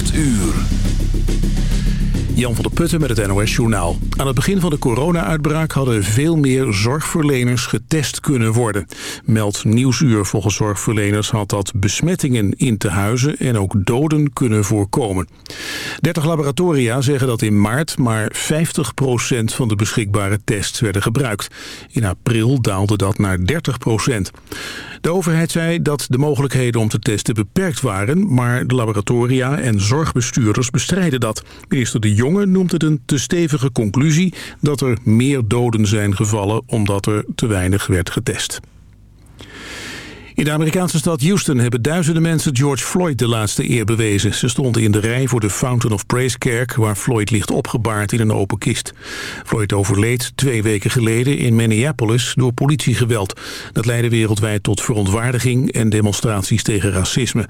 8 uur. Jan van der Putten met het NOS Journaal. Aan het begin van de corona-uitbraak hadden veel meer zorgverleners getest kunnen worden. Meld Nieuwsuur volgens zorgverleners had dat besmettingen in te huizen en ook doden kunnen voorkomen. 30 laboratoria zeggen dat in maart maar 50% van de beschikbare tests werden gebruikt. In april daalde dat naar 30%. De overheid zei dat de mogelijkheden om te testen beperkt waren... maar de laboratoria en zorgbestuurders bestrijden dat. Minister De Jonge noemt het een te stevige conclusie... dat er meer doden zijn gevallen omdat er te weinig werd getest. In de Amerikaanse stad Houston hebben duizenden mensen George Floyd de laatste eer bewezen. Ze stonden in de rij voor de Fountain of Praise kerk... waar Floyd ligt opgebaard in een open kist. Floyd overleed twee weken geleden in Minneapolis door politiegeweld. Dat leidde wereldwijd tot verontwaardiging en demonstraties tegen racisme.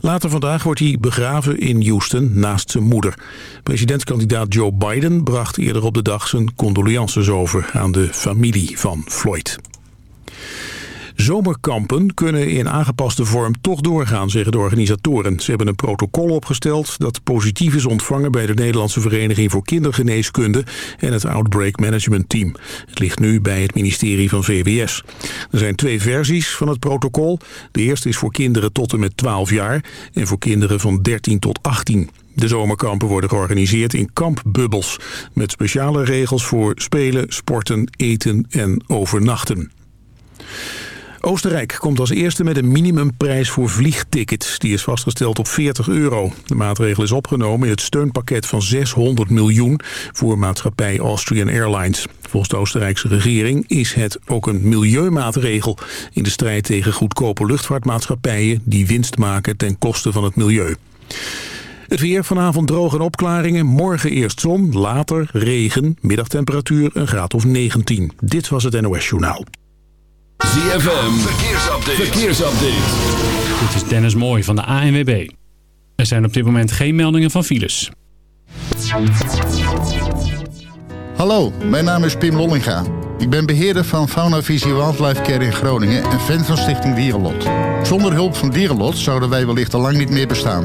Later vandaag wordt hij begraven in Houston naast zijn moeder. Presidentskandidaat Joe Biden bracht eerder op de dag zijn condolences over aan de familie van Floyd. Zomerkampen kunnen in aangepaste vorm toch doorgaan, zeggen de organisatoren. Ze hebben een protocol opgesteld dat positief is ontvangen bij de Nederlandse Vereniging voor Kindergeneeskunde en het Outbreak Management Team. Het ligt nu bij het ministerie van VWS. Er zijn twee versies van het protocol. De eerste is voor kinderen tot en met 12 jaar en voor kinderen van 13 tot 18. De zomerkampen worden georganiseerd in kampbubbels... met speciale regels voor spelen, sporten, eten en overnachten. Oostenrijk komt als eerste met een minimumprijs voor vliegtickets. Die is vastgesteld op 40 euro. De maatregel is opgenomen in het steunpakket van 600 miljoen voor maatschappij Austrian Airlines. Volgens de Oostenrijkse regering is het ook een milieumaatregel... in de strijd tegen goedkope luchtvaartmaatschappijen... die winst maken ten koste van het milieu. Het weer vanavond droog en opklaringen. Morgen eerst zon, later regen. Middagtemperatuur een graad of 19. Dit was het NOS Journaal. ZFM, verkeersupdate. verkeersupdate. Dit is Dennis Mooi van de ANWB. Er zijn op dit moment geen meldingen van files. Hallo, mijn naam is Pim Lollinga. Ik ben beheerder van Fauna Visie Wildlife Care in Groningen en fan van Stichting Dierenlot. Zonder hulp van Dierenlot zouden wij wellicht al lang niet meer bestaan.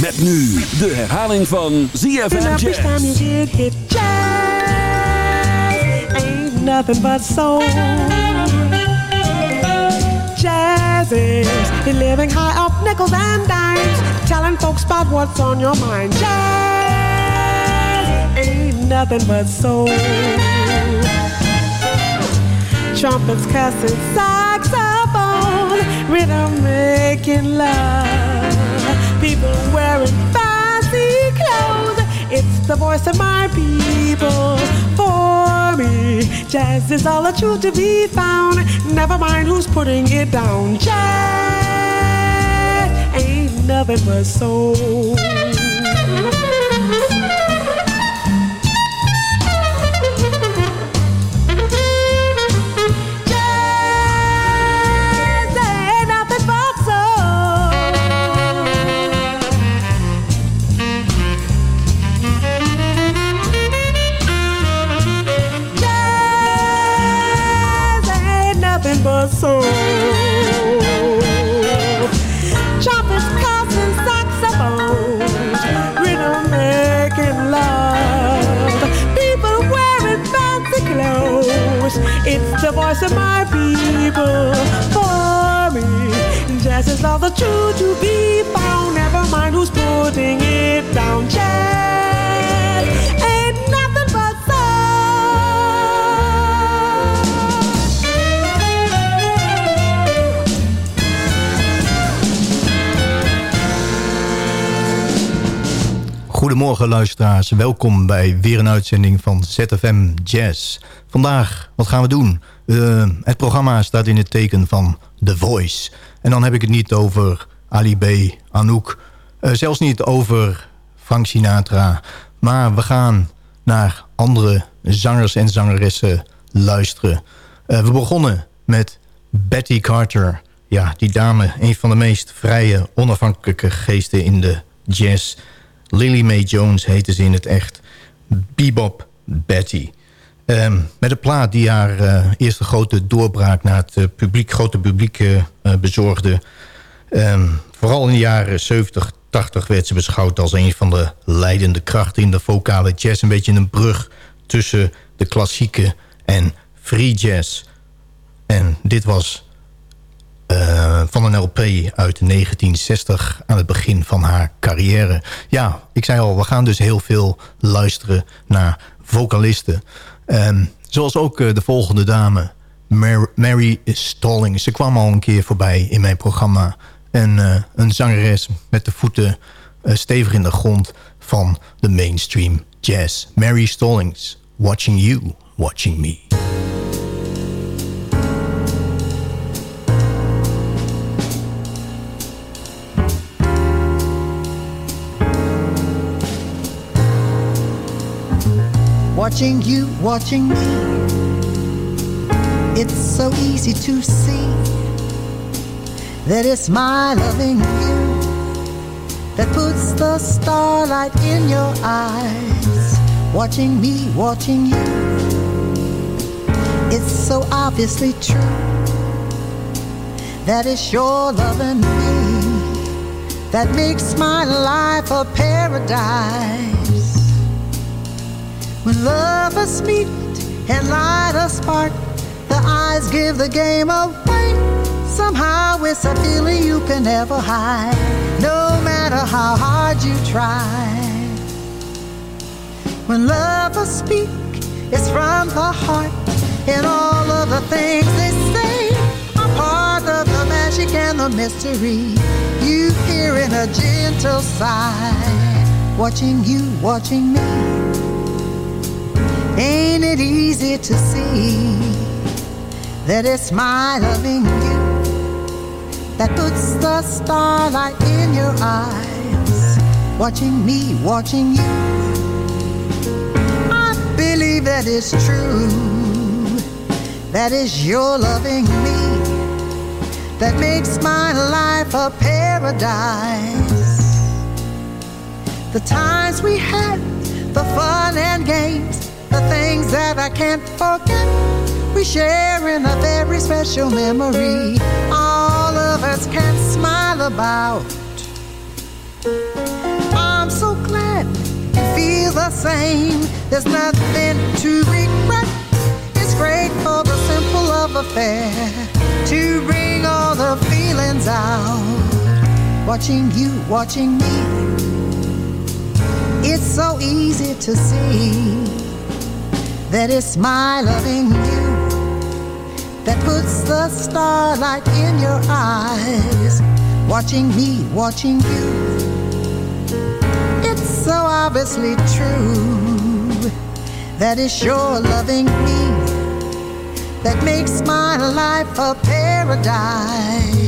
Met nu de herhaling van ZFM Jazz. Ain't nothing but soul. Jazz is living high up nickels and dimes, telling folks about what's on your mind. Jazz ain't nothing but soul. Trumpets, cussing, saxophone, rhythm making love. People wearing fancy clothes. It's the voice of my people. For me, jazz is all the truth to be found. Never mind who's putting it down. Jazz ain't nothing but soul. Goedemorgen luisteraars, welkom bij weer een uitzending van ZFM Jazz. Vandaag, wat gaan we doen? Eh, het programma staat in het teken van The Voice. En dan heb ik het niet over Ali B, Anouk, eh, zelfs niet over Frank Sinatra... Maar we gaan naar andere zangers en zangeressen luisteren. Uh, we begonnen met Betty Carter. Ja, die dame, een van de meest vrije, onafhankelijke geesten in de jazz. Lily Mae Jones heette ze in het echt. Bebop Betty. Um, met een plaat die haar uh, eerste grote doorbraak naar het uh, publiek, grote publiek uh, bezorgde. Um, vooral in de jaren 70, 80 werd ze beschouwd als een van de leidende krachten in de vocale jazz. Een beetje een brug tussen de klassieke en free jazz. En dit was van een LP uit 1960 aan het begin van haar carrière. Ja, ik zei al, we gaan dus heel veel luisteren naar vocalisten. Um, zoals ook uh, de volgende dame, Mary, Mary Stalling. Ze kwam al een keer voorbij in mijn programma. En uh, een zangeres met de voeten stevig in de grond van de mainstream jazz. Mary Stallings, Watching You, Watching Me. Watching you, watching me. It's so easy to see that it's my loving you that puts the starlight in your eyes. Watching me, watching you. It's so obviously true that it's your loving me that makes my life a paradise. When lovers meet and light a spark, the eyes give the game away. Somehow it's a feeling you can never hide, no matter how hard you try. When lovers speak, it's from the heart, and all of the things they say are part of the magic and the mystery. You hear in a gentle sigh, watching you, watching me. Ain't it easy to see that it's my loving you that puts the starlight in your eyes? Watching me, watching you. I believe that it's true. That is your loving me that makes my life a paradise. The times we had, the fun and games the things that I can't forget. We share in a very special memory. All of us can smile about. I'm so glad you feel the same. There's nothing to regret. It's great for the simple love affair to bring all the feelings out. Watching you, watching me. It's so easy to see that it's my loving you that puts the starlight in your eyes. Watching me, watching you. It's so obviously true that it's your loving me that makes my life a paradise.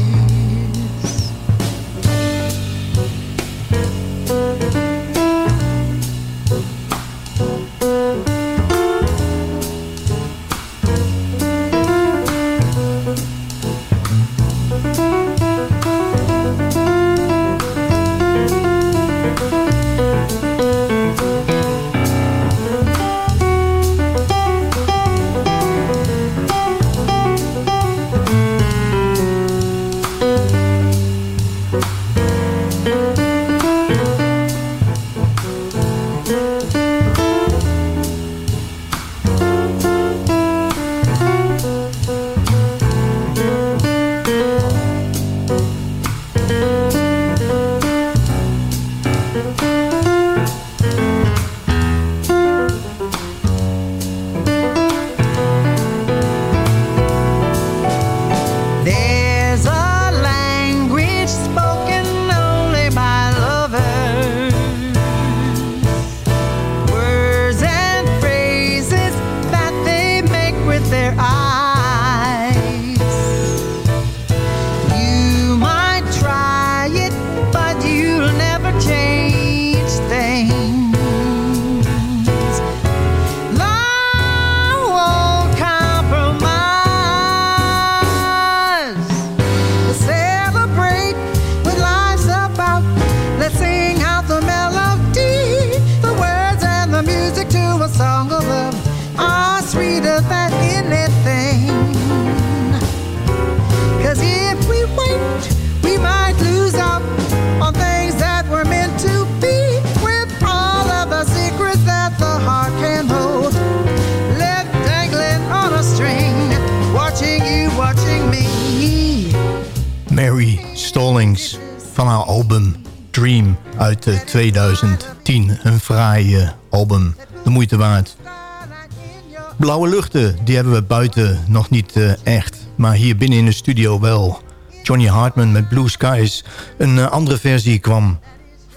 Blauwe luchten, die hebben we buiten nog niet eh, echt. Maar hier binnen in de studio wel. Johnny Hartman met Blue Skies. Een eh, andere versie kwam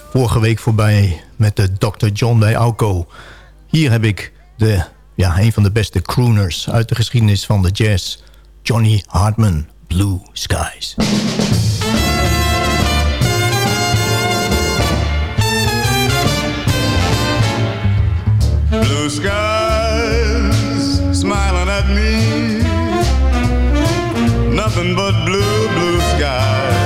vorige week voorbij met de Dr. John bij Auco. Hier heb ik de, ja, een van de beste crooners uit de geschiedenis van de jazz. Johnny Hartman. Blue skies Nothing but blue, blue skies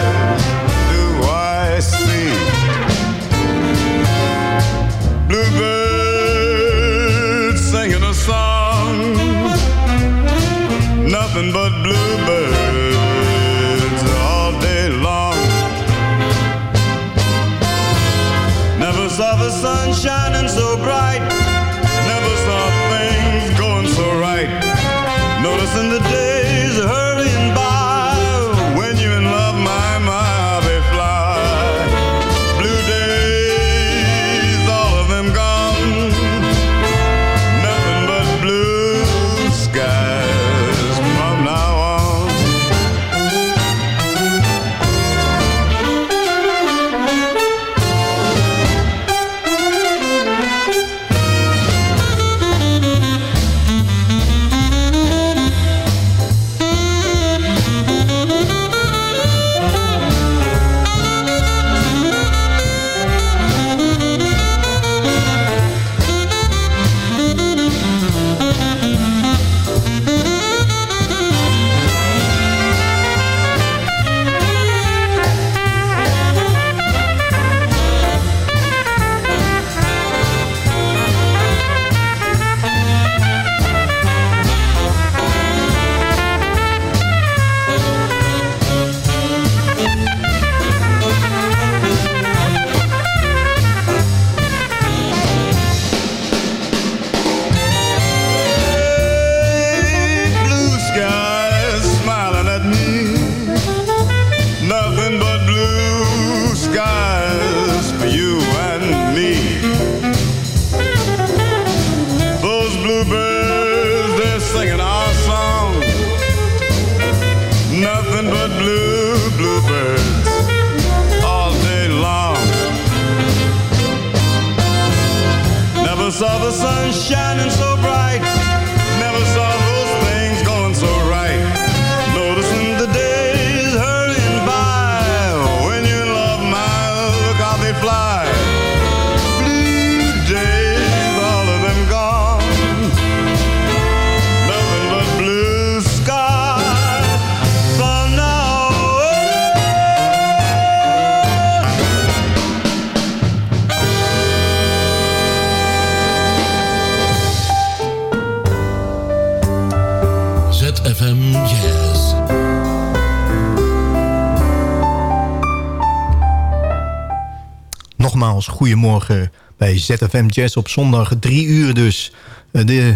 goedemorgen bij ZFM Jazz op zondag. Drie uur dus. Eh, De,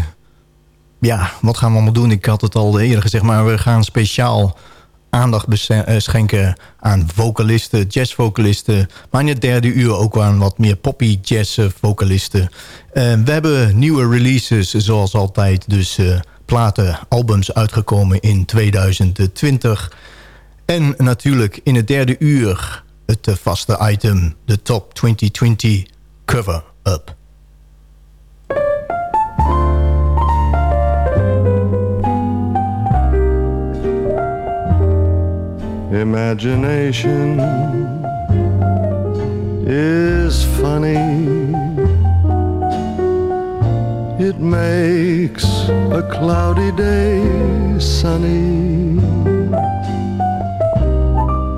ja, wat gaan we allemaal doen? Ik had het al eerder gezegd, maar we gaan speciaal aandacht eh, schenken aan vocalisten, jazzvocalisten. Maar in het derde uur ook aan wat meer poppy jazz vocalisten. Eh, we hebben nieuwe releases zoals altijd. Dus eh, platen, albums uitgekomen in 2020. En natuurlijk in het derde uur het vaste item, de Top 2020 Cover-Up. Imagination is funny. It makes a cloudy day sunny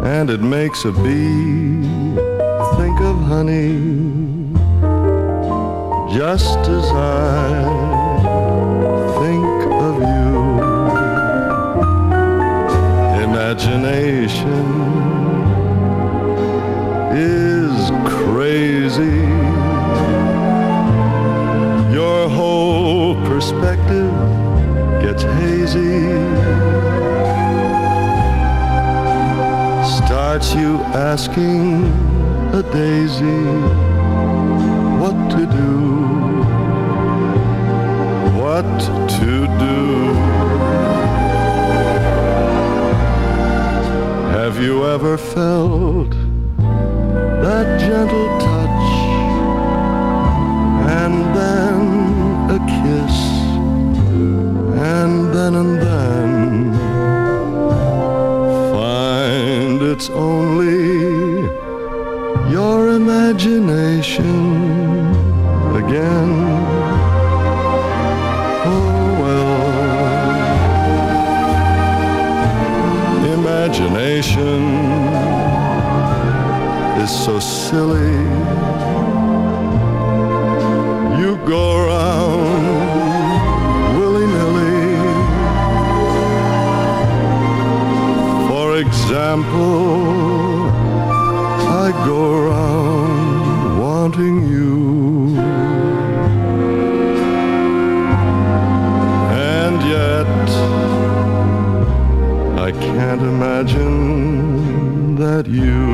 and it makes a bee think of honey just as I think of you. Imagination is crazy. Your whole perspective gets hazy Starts you asking a daisy what to do, what to do. Have you ever felt that gentle imagination again? Oh well imagination is so silly. You go around willy nilly. For example, imagine that you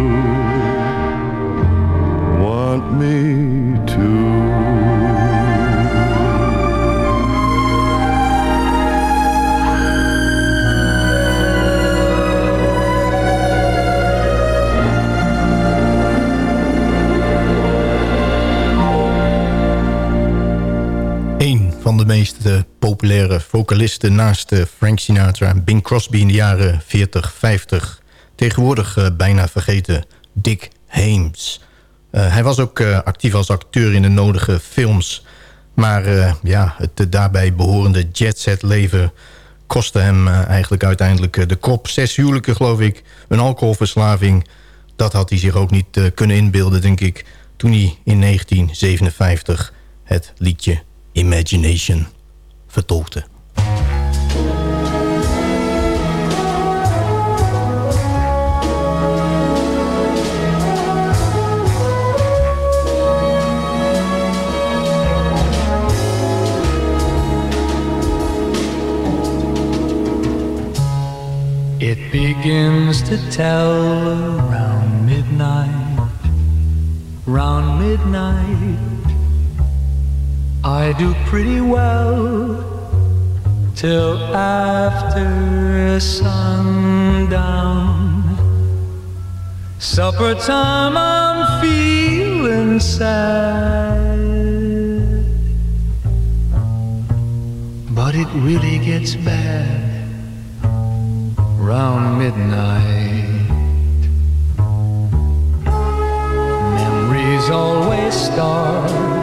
want me to. Een van de meest eh, populaire vocalisten naast eh, Frank Sinatra en Bing Crosby in de jaren 40, 50. Tegenwoordig eh, bijna vergeten Dick Hames. Eh, hij was ook actief als acteur in de nodige films. Maar ja, het daarbij behorende jetset leven kostte hem eigenlijk uiteindelijk de kop. Zes huwelijken geloof ik, een alcoholverslaving. Dat had hij zich ook niet kunnen inbeelden denk ik... toen hij in 1957 het liedje Imagination vertolkte. It begins to tell around midnight, round midnight. I do pretty well till after sundown. Supper time, I'm feeling sad. But it really gets bad round midnight. Memories always start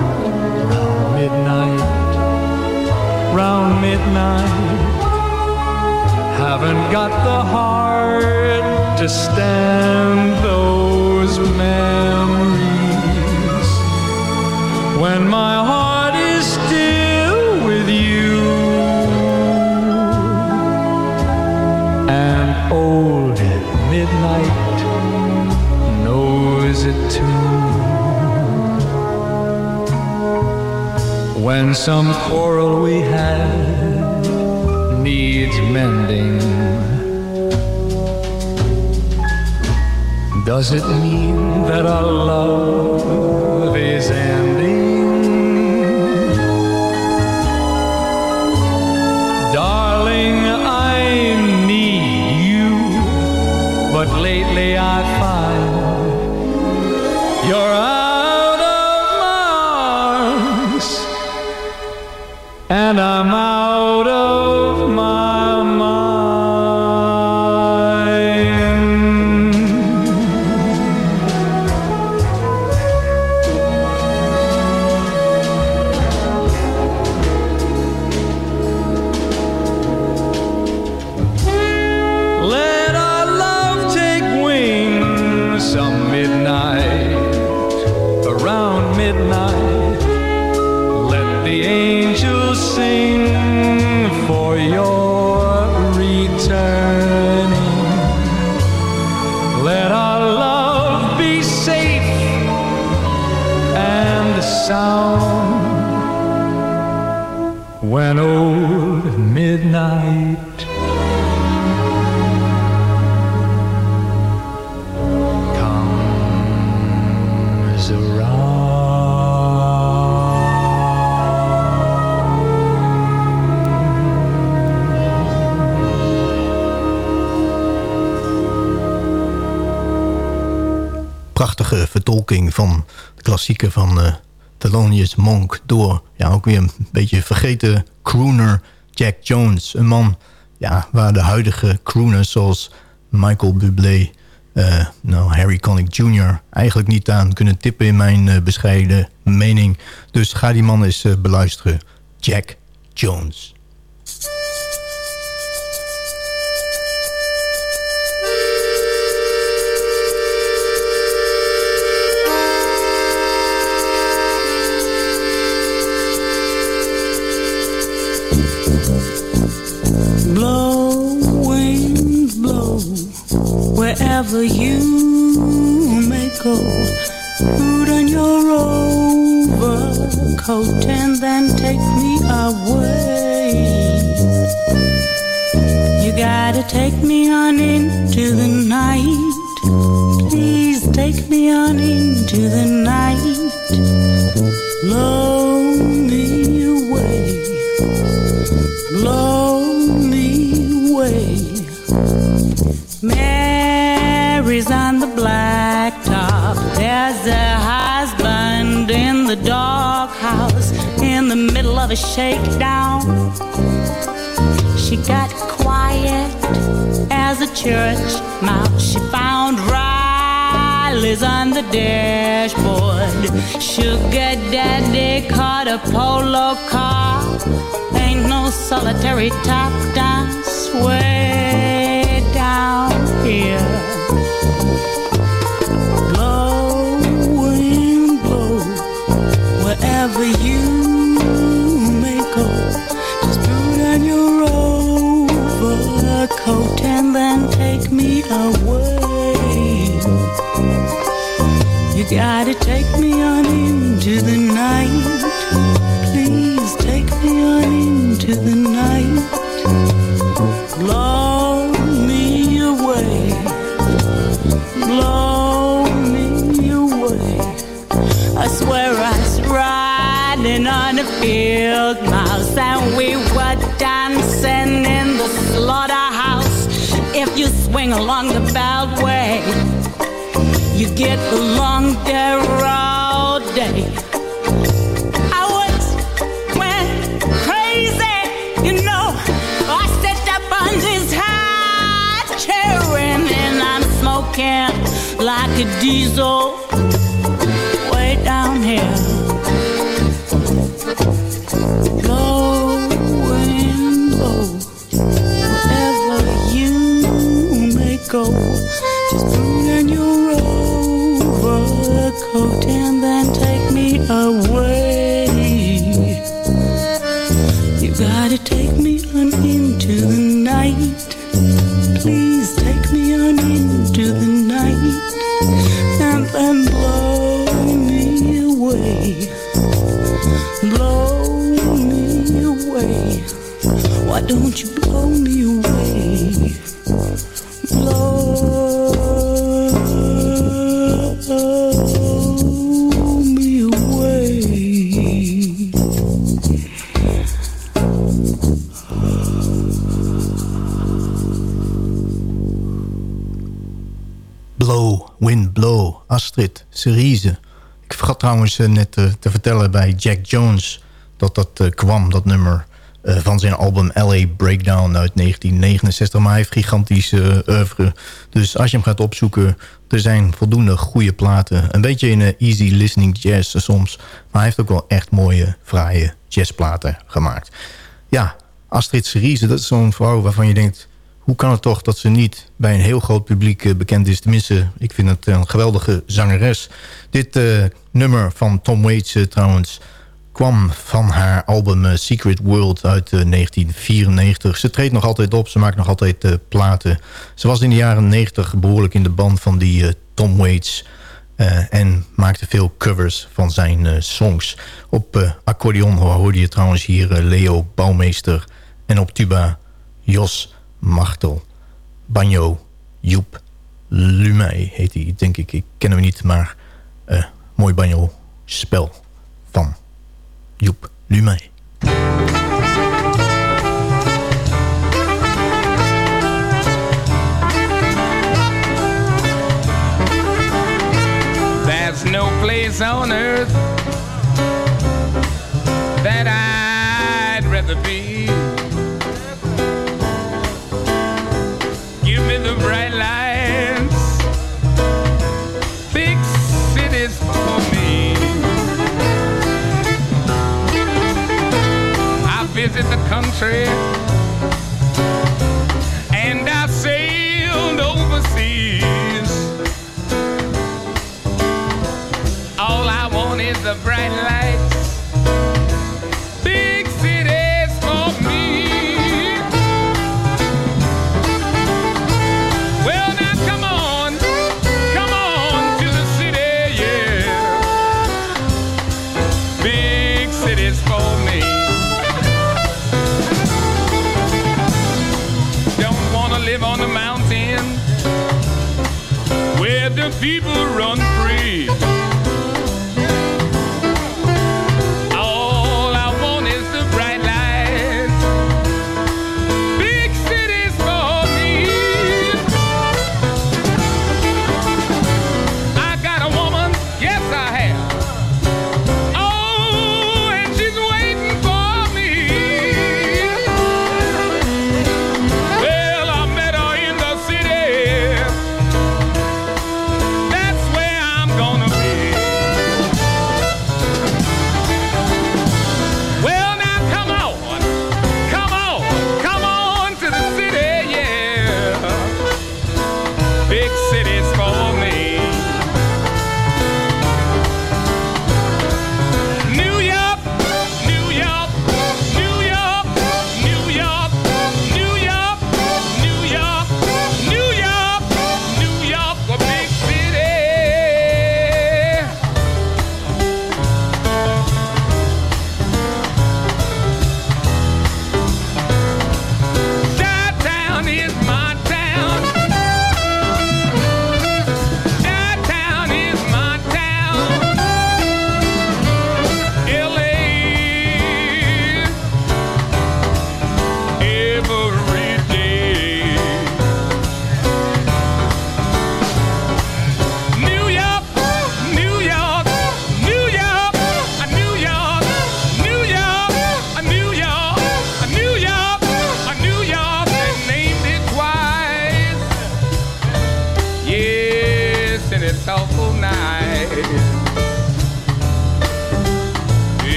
midnight. Haven't got the heart to stand those memories. When my heart is still with you. And old midnight knows it too. When some quarrel we had needs mending, does it mean that our love van de klassieke van eh Thelonious Monk... door ja, ook weer een beetje vergeten crooner Jack Jones. Een man ja, waar de huidige crooners zoals Michael Bublé... eh, nou, Harry Connick Jr. eigenlijk niet aan kunnen tippen in mijn eh, bescheiden mening. Dus ga die man eens beluisteren. Jack Jones. Wherever you may go. Put on your overcoat and then take me away. You gotta take me on into the night. Please take me on into the night. Blow me away. Blow me away. Mary's shakedown. She got quiet as a church mouse. She found Riley's on the dashboard. Sugar daddy caught a polo car. Ain't no solitary top dance way down here. Gotta take me on into the night. Please take me on into the night. Blow me away. Blow me away. I swear I was riding on a field mouse and we were dancing in the slaughterhouse. If you swing along the beltway, you get along diesel. Astrid, Cerise. Ik vergat trouwens eh, net eh, te vertellen bij Jack Jones... dat dat eh, kwam, dat nummer, eh, van zijn album L.A. Breakdown uit 1969. Maar hij heeft gigantische oeuvre. Dus als je hem gaat opzoeken, er zijn voldoende goede platen. Een beetje in easy listening jazz soms. Maar hij heeft ook wel echt mooie, fraaie jazzplaten gemaakt. Ja, Astrid Cerise, dat is zo'n vrouw waarvan je denkt... hoe kan het toch dat ze niet bij een heel groot publiek eh, bekend is? Tenminste, ik vind het een geweldige zangeres. Dit eh, nummer van Tom Waits eh, trouwens kwam van haar album Secret World uit eh, 1994. Ze treedt nog altijd op, ze maakt nog altijd platen. Ze was in de jaren 90 behoorlijk in de band van die Tom Waits. En maakte veel covers van zijn songs. Op accordeon hoorde je trouwens hier Leo Bouwmeester. En op tuba Jos Machtel. Banjo Joep Lumey heet hij, denk ik. Ik ken hem niet, maar mooi banjo spel van Joep Lumey. no place on earth that I'd rather be. in the country.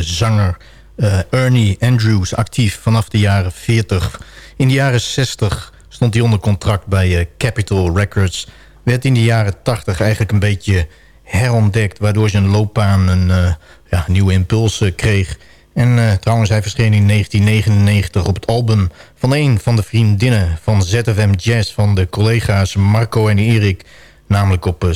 Zanger. eh, Ernie Andrews, actief vanaf de jaren 40. In de jaren 60 stond hij onder contract bij eh, Capitol Records. Werd in de jaren 80 eigenlijk een beetje herontdekt... waardoor zijn loopbaan een eh, ja, nieuwe impuls kreeg. En trouwens, hij verscheen in 1999 op het album van een van de vriendinnen van ZFM Jazz... van de collega's Marco en Erik, namelijk op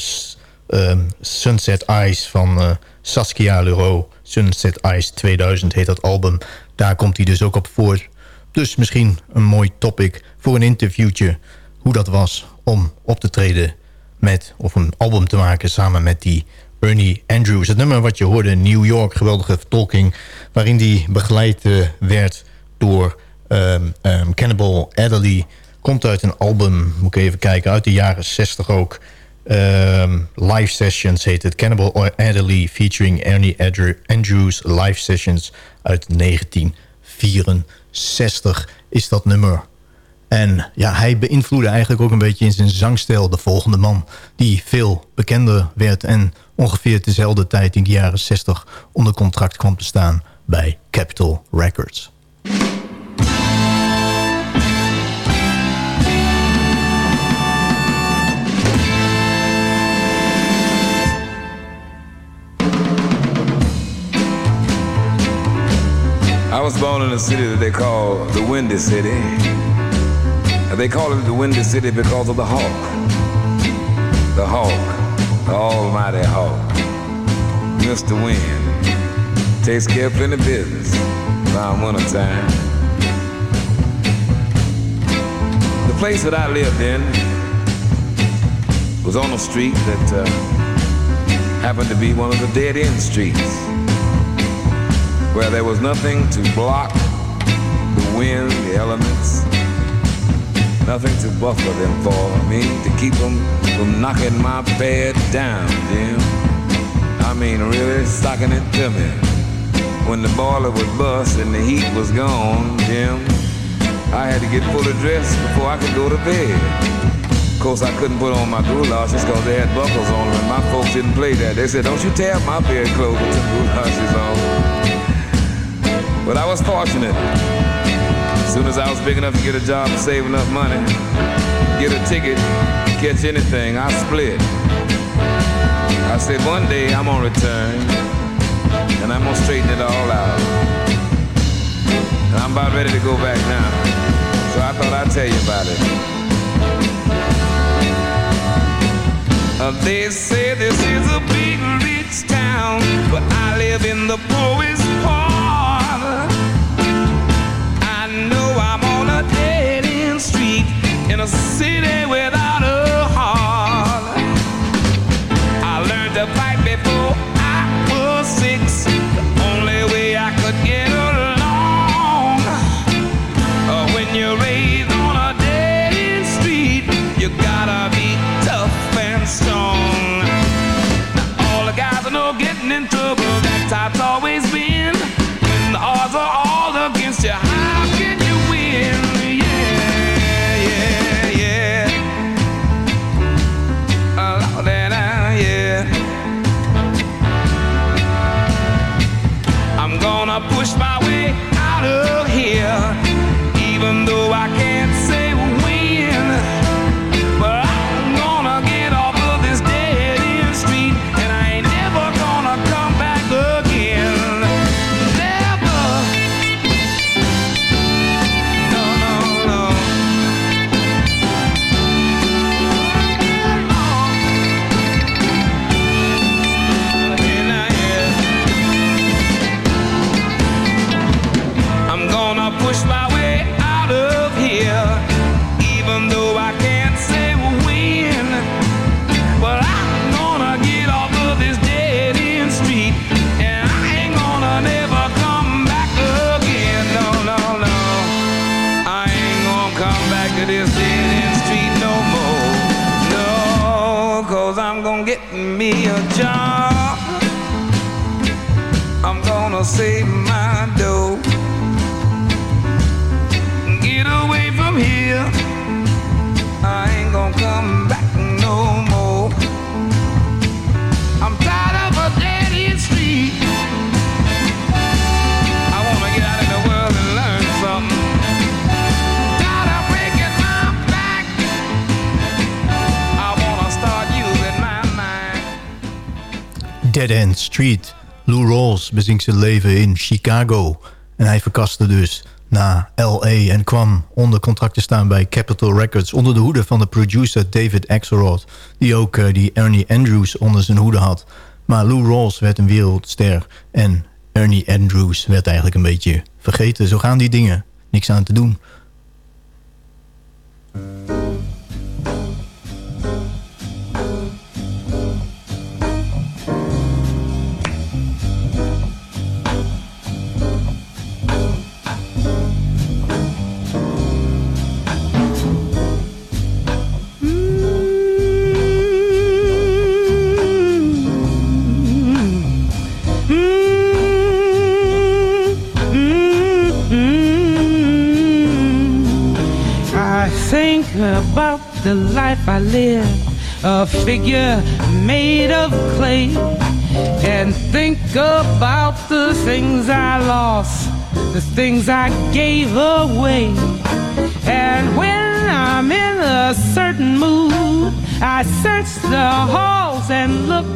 Sunset Eyes van Saskia Leroux. Sunset Eyes 2000 heet dat album. Daar komt hij dus ook op voor. Dus misschien een mooi topic voor een interviewtje. Hoe dat was om op te treden met, of een album te maken samen met die Ernie Andrews. Het nummer wat je hoorde, New York, geweldige vertolking... waarin die begeleid eh, werd door ehm, ehm, Cannibal Adderley... komt uit een album, moet ik even kijken, uit de jaren 60 ook... Ehm, live Sessions heet het. Cannibal Adderley featuring Ernie Andrews. Live Sessions uit 1964 is dat nummer. En ja, hij beïnvloedde eigenlijk ook een beetje in zijn zangstijl de volgende man. Die veel bekender werd en ongeveer dezelfde tijd in de jaren 60 onder contract kwam te staan bij Capitol Records. I was born in a city that they call the Windy City. They call it the Windy City because of the hawk. The hawk, the almighty hawk. Mr. Wind takes care of plenty business around winter time. The place that I lived in was on a street that uh, happened to be one of the dead end streets where there was nothing to block the wind, the elements, nothing to buffer them for. I mean, to keep them from knocking my bed down, Jim. I mean, really stocking it to me. When the boiler would bust and the heat was gone, Jim, I had to get fully dressed before I could go to bed. Of course, I couldn't put on my goulashes because they had buckles on them, and my folks didn't play that. They said, don't you tear my bed clothes with your galoshes on. But I was fortunate. As soon as I was big enough to get a job and save enough money, get a ticket, catch anything, I split. I said, one day I'm gonna return, and I'm gonna straighten it all out. And I'm about ready to go back now. So I thought I'd tell you about it. Uh, they say this is a big rich town, but I live in the poorest city without a this dead end street no more. No, cause I'm gonna get me a job. I'm gonna save my dough. Get away from here. I ain't gonna come Dead End Street. Lou Rawls bezinkt zijn leven in Chicago. En hij verkaste dus naar L.A. en kwam onder contract te staan bij Capitol Records... onder de hoede van de producer David Axelrod... die ook eh, die Ernie Andrews onder zijn hoede had. Maar Lou Rawls werd een wereldster en Ernie Andrews werd eigenlijk een beetje vergeten. Zo gaan die dingen. Niks aan te doen. About the life I live, a figure made of clay. and think about the things I lost, the things I gave away. And when I'm in a certain mood, I search the halls and look.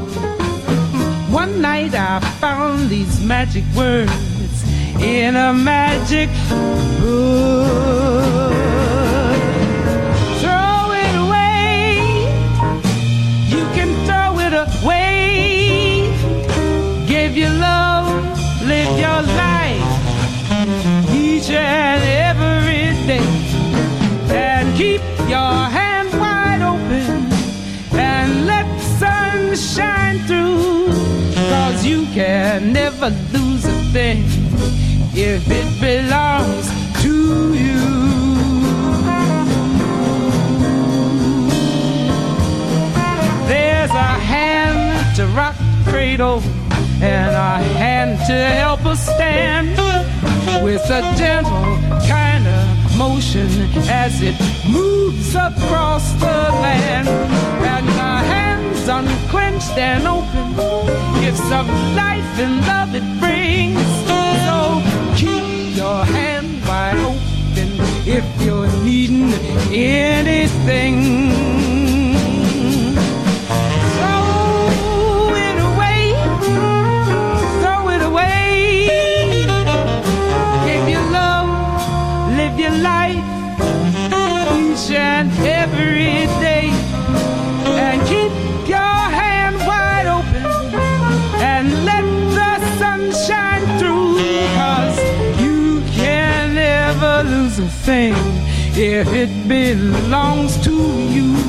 One night I found these magic words in a magic book. Give your love, live your life each and every day. And keep your hand wide open and let the sun shine through. Cause you can never lose a thing if it belongs to you. There's a hand to rock cradle and a hand to help us stand with a gentle kind of motion as it moves across the land. And the hands unclenched and open, gifts of life and love it brings. So keep your hand wide open if you're needing anything. If it belongs to you.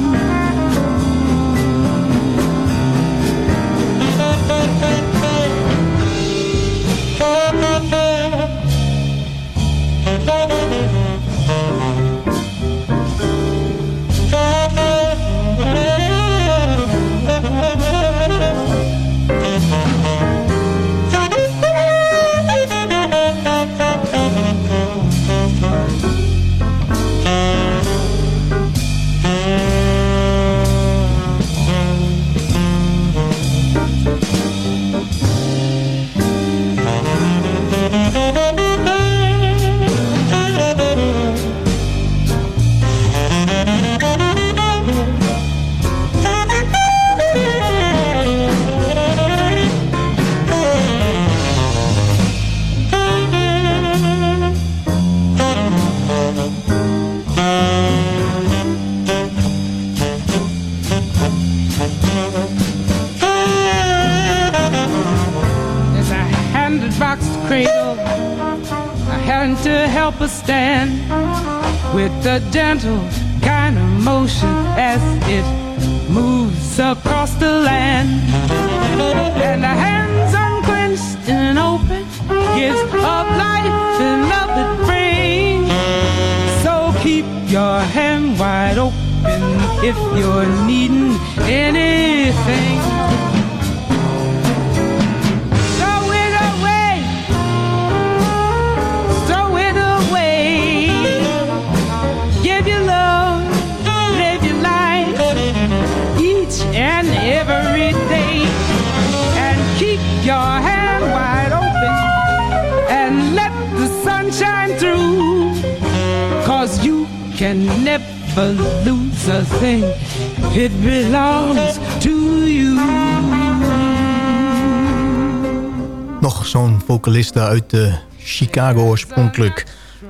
Nog zo'n vocaliste uit de Chicago oorspronkelijk.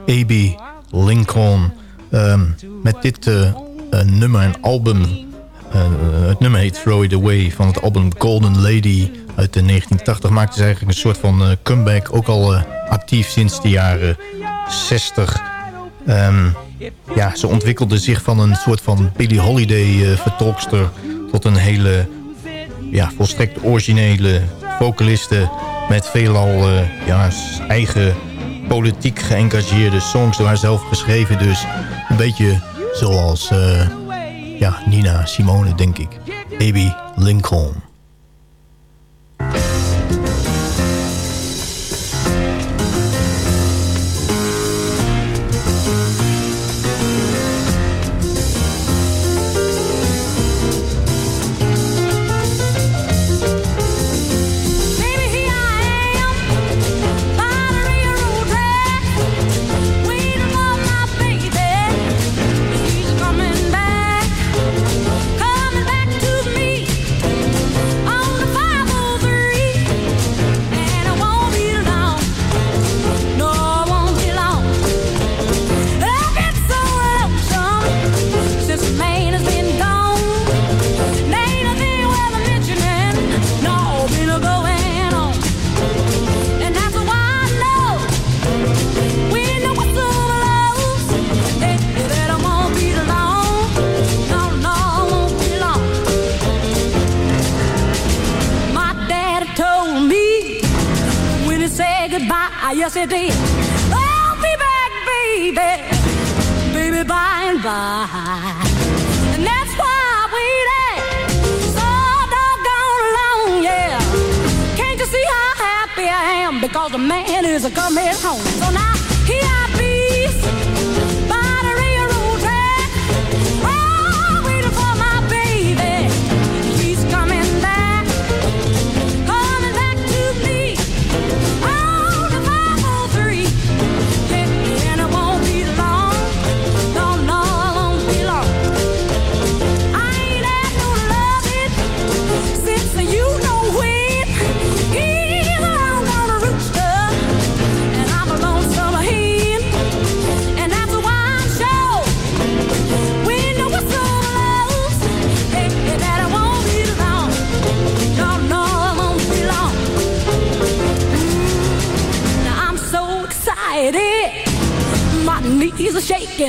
A.B. Lincoln. Ehm, met dit eh, eh, nummer en album. eh, het nummer heet Throw It Away van het album Golden Lady uit de 1980. Maakte ze eigenlijk een soort van comeback. Ook al actief sinds de jaren 60. Ehm, ja, ze ontwikkelde zich van een soort van Billie Holiday eh, vertolkster... tot een hele ja, volstrekt originele vocaliste... met veelal eh, ja, eigen politiek geëngageerde songs door zelf geschreven. Dus een beetje zoals eh, ja, Nina Simone, denk ik. Baby Lincoln. fly.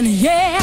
yeah.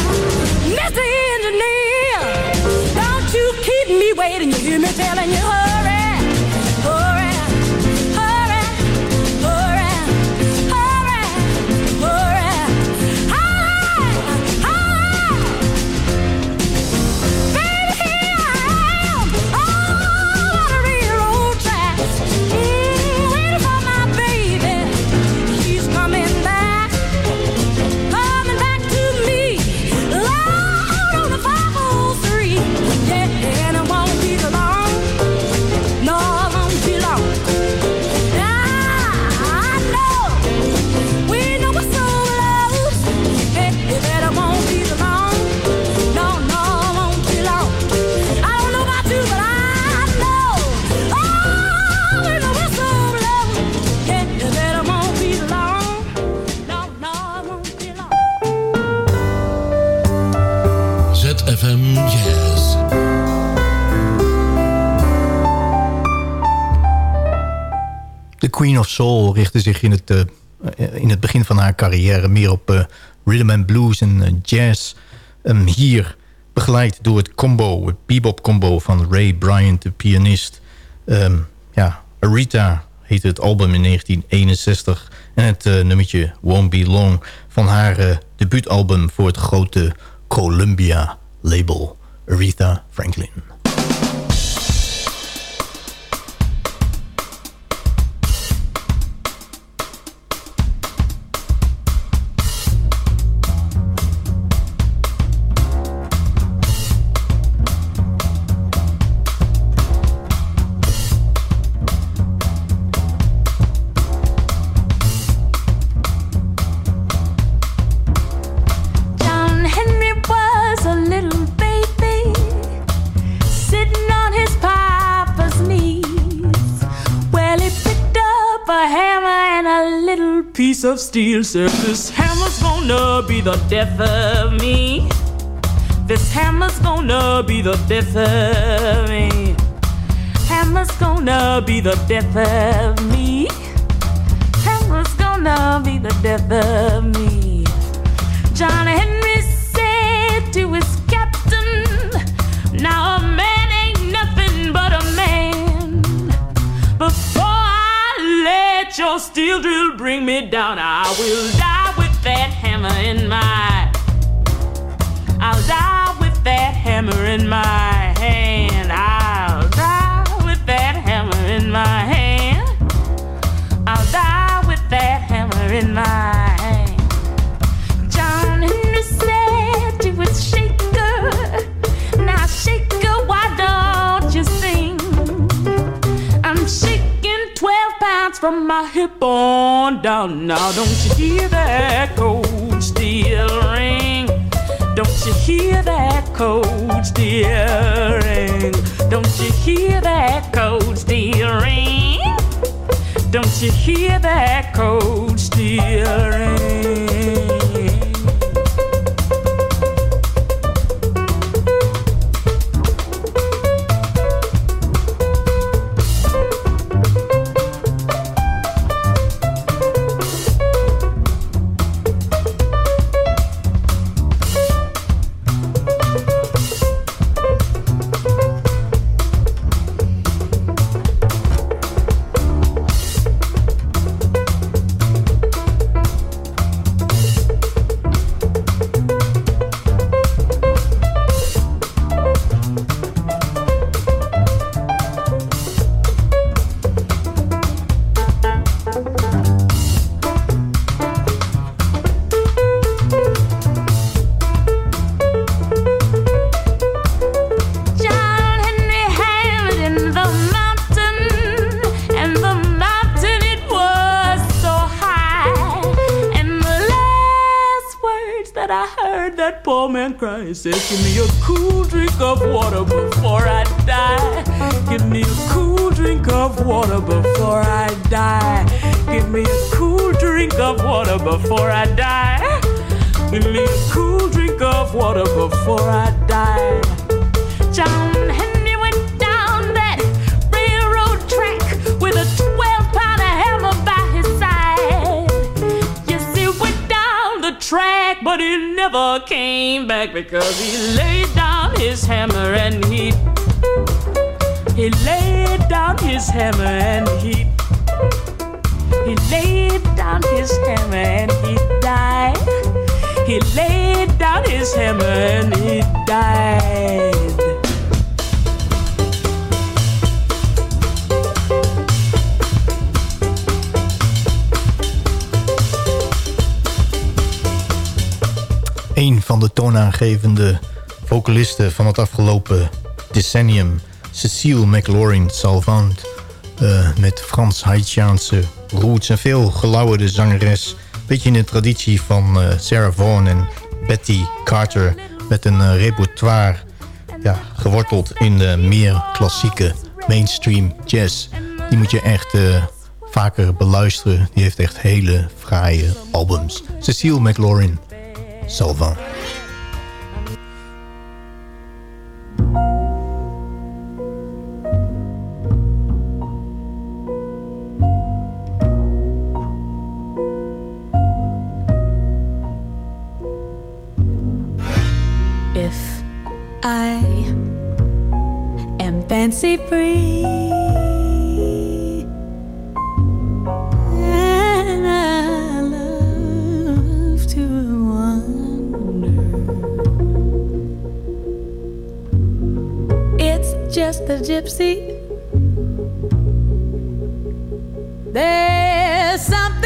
De Queen of Soul richtte zich in het, eh, in het begin van haar carrière... meer op eh, rhythm and blues en eh, jazz. Ehm, hier begeleid door het combo, het bebop combo van Ray Bryant, de pianist. Ehm, ja, Arita heette het album in 1961. En het nummertje Won't Be Long van haar debuutalbum... voor het grote Columbia label, Aretha Franklin. Steel. Said, This hammer's gonna be the death of me. This hammer's gonna be the death of me. Hammer's gonna be the death of me. Hammer's gonna be the death of me. John Henry said to his captain, Now steel drill bring me down, I will die with that hammer in my. I'll die with that hammer in my from my hip on down. Now, don't you hear that cold steel ring? Don't you hear that cold steel ring? Don't you hear that cold steel ring? Don't you hear that cold steel ring? Die. Give me a cool drink of water before I die. Give me a cool drink of water before I die. John Henry went down that railroad track with a 12 pounder hammer by his side. Yes, he went down the track, but he never came back because he laid down his hammer and he he laid down his hammer and he he laid down his hammer and he died. He laid down his hammer and he died. Een van de toonaangevende vocalisten van het afgelopen decennium, Cecile McLaurin Salvant, eh, met Frans-Haitiaanse roots en veel gelauwerde zangeres. Beetje in de traditie van eh, Sarah Vaughan en Betty Carter met een eh, repertoire ja, geworteld in de meer klassieke mainstream jazz. Die moet je echt eh, vaker beluisteren. Die heeft echt hele fraaie albums. Cecile McLaurin Salvant. Fancy free and I love to wander, it's just a gypsy. There's something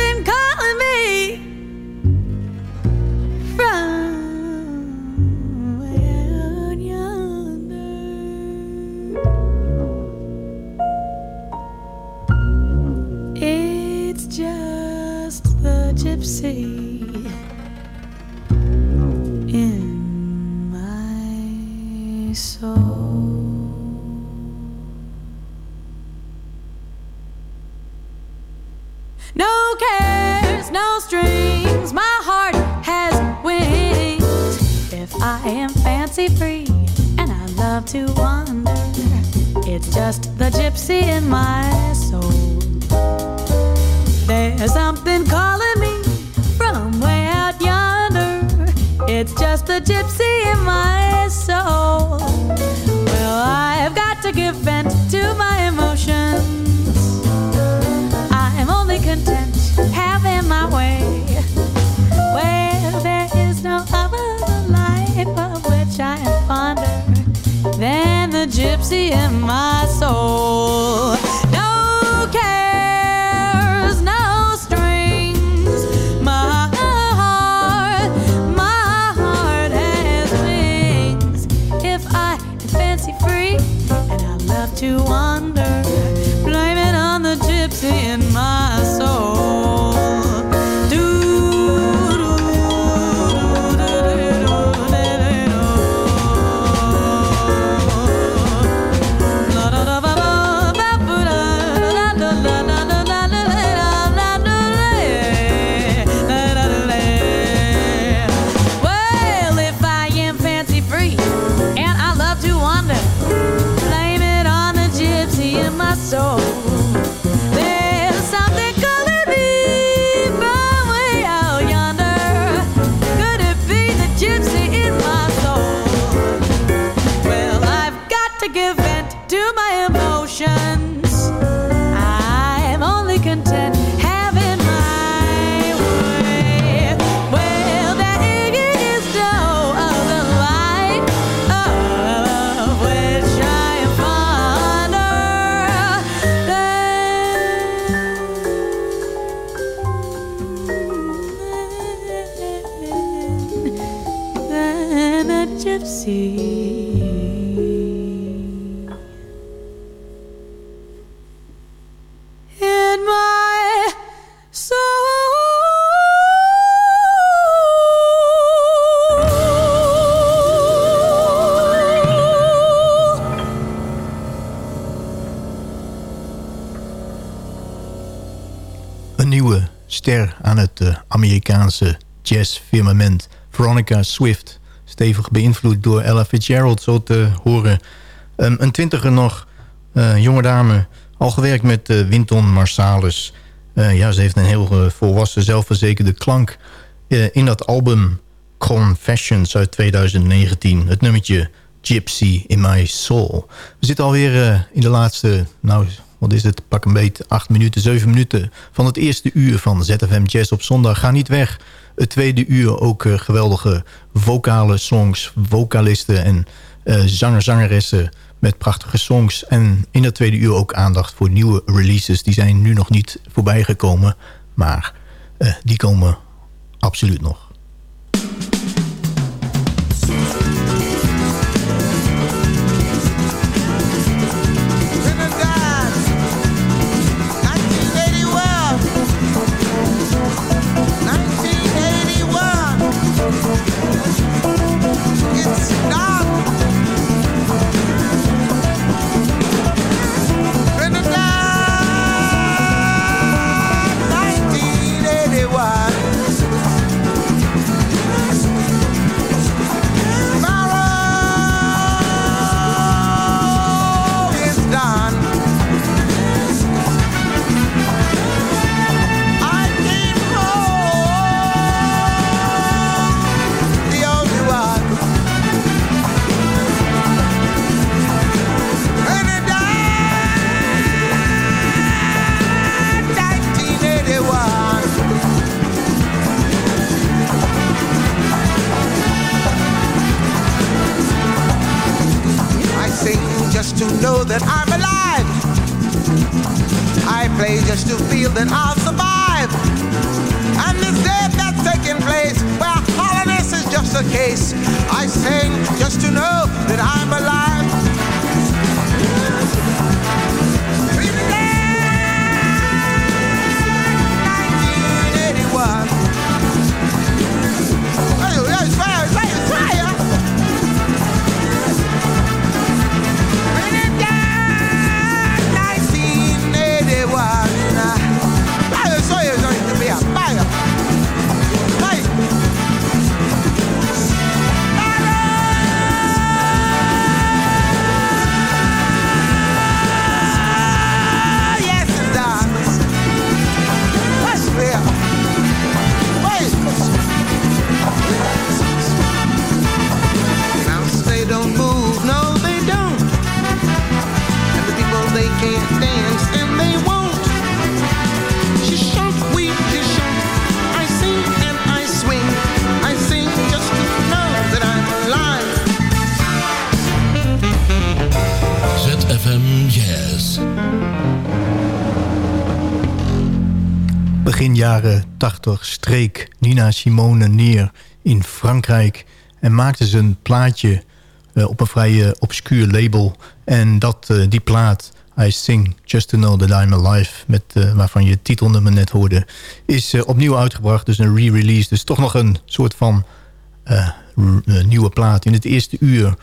jazzfirmament. Veronica Swift. Stevig beïnvloed door Ella Fitzgerald, zo te horen. Um, een twintiger nog, uh, jonge dame. Al gewerkt met uh, Winton Marsalis. ja, ze heeft een heel volwassen, zelfverzekerde klank. in dat album Confessions uit 2019. Het nummertje Gypsy in My Soul. We zitten alweer in de laatste... nou wat is het, pak een beet, acht minuten, zeven minuten... van het eerste uur van ZFM Jazz op zondag. Ga niet weg. Het tweede uur ook uh, geweldige vocale songs, vocalisten en uh, zanger, zangeressen met prachtige songs. En in het tweede uur ook aandacht voor nieuwe releases. Die zijn nu nog niet voorbij gekomen, maar uh, die komen absoluut nog. Streek Nina Simone neer in Frankrijk... en maakte ze een plaatje uh, op een vrij obscuur label. En dat, uh, die plaat, I Sing Just To Know That I'm Alive... Met, waarvan je het titelnummer net hoorde... is opnieuw uitgebracht, dus een re-release. Dus toch nog een soort van nieuwe plaat. In het eerste uur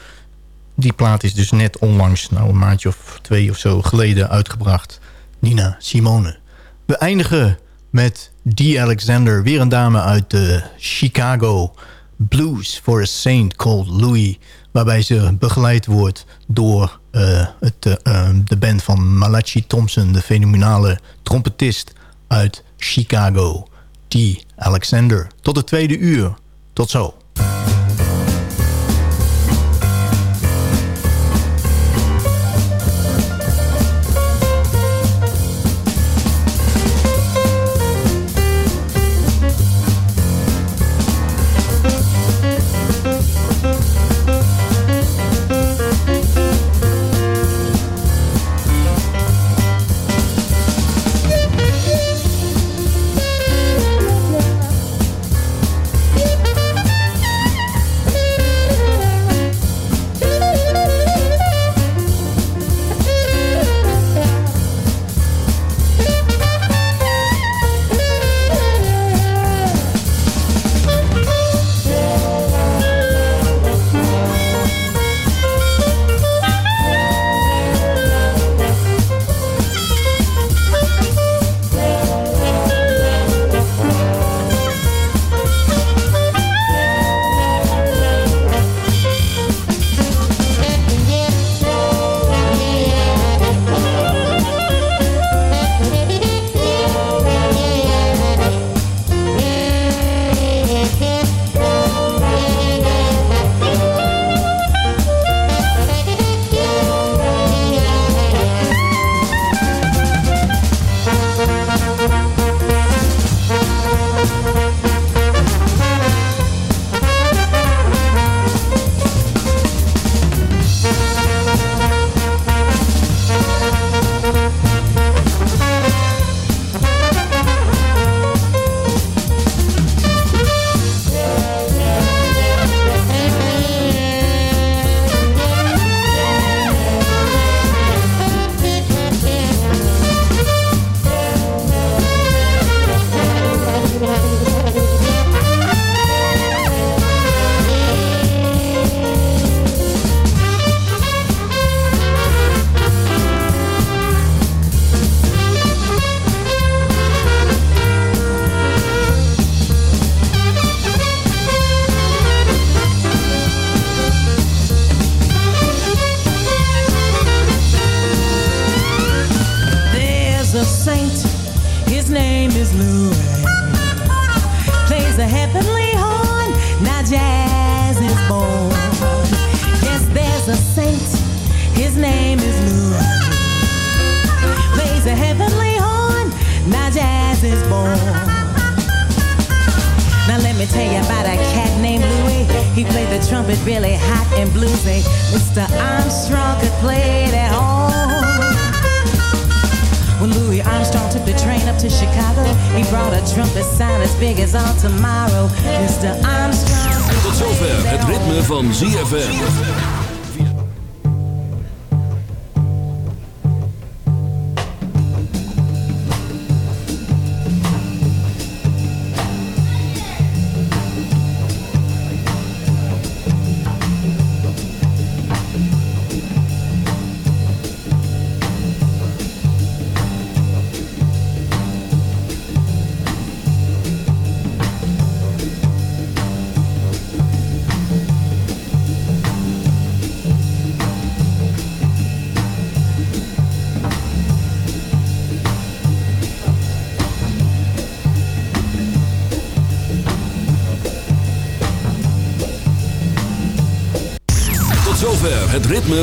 die plaat is dus net onlangs, nou een maandje of twee of zo geleden uitgebracht. Nina Simone. We eindigen met Dee Alexander, weer een dame uit de Chicago. Blues for a Saint Called Louis. Waarbij ze begeleid wordt door uh, het, uh, de band van Malachi Thompson. De fenomenale trompetist uit Chicago. Dee Alexander. Tot het tweede uur. Tot zo.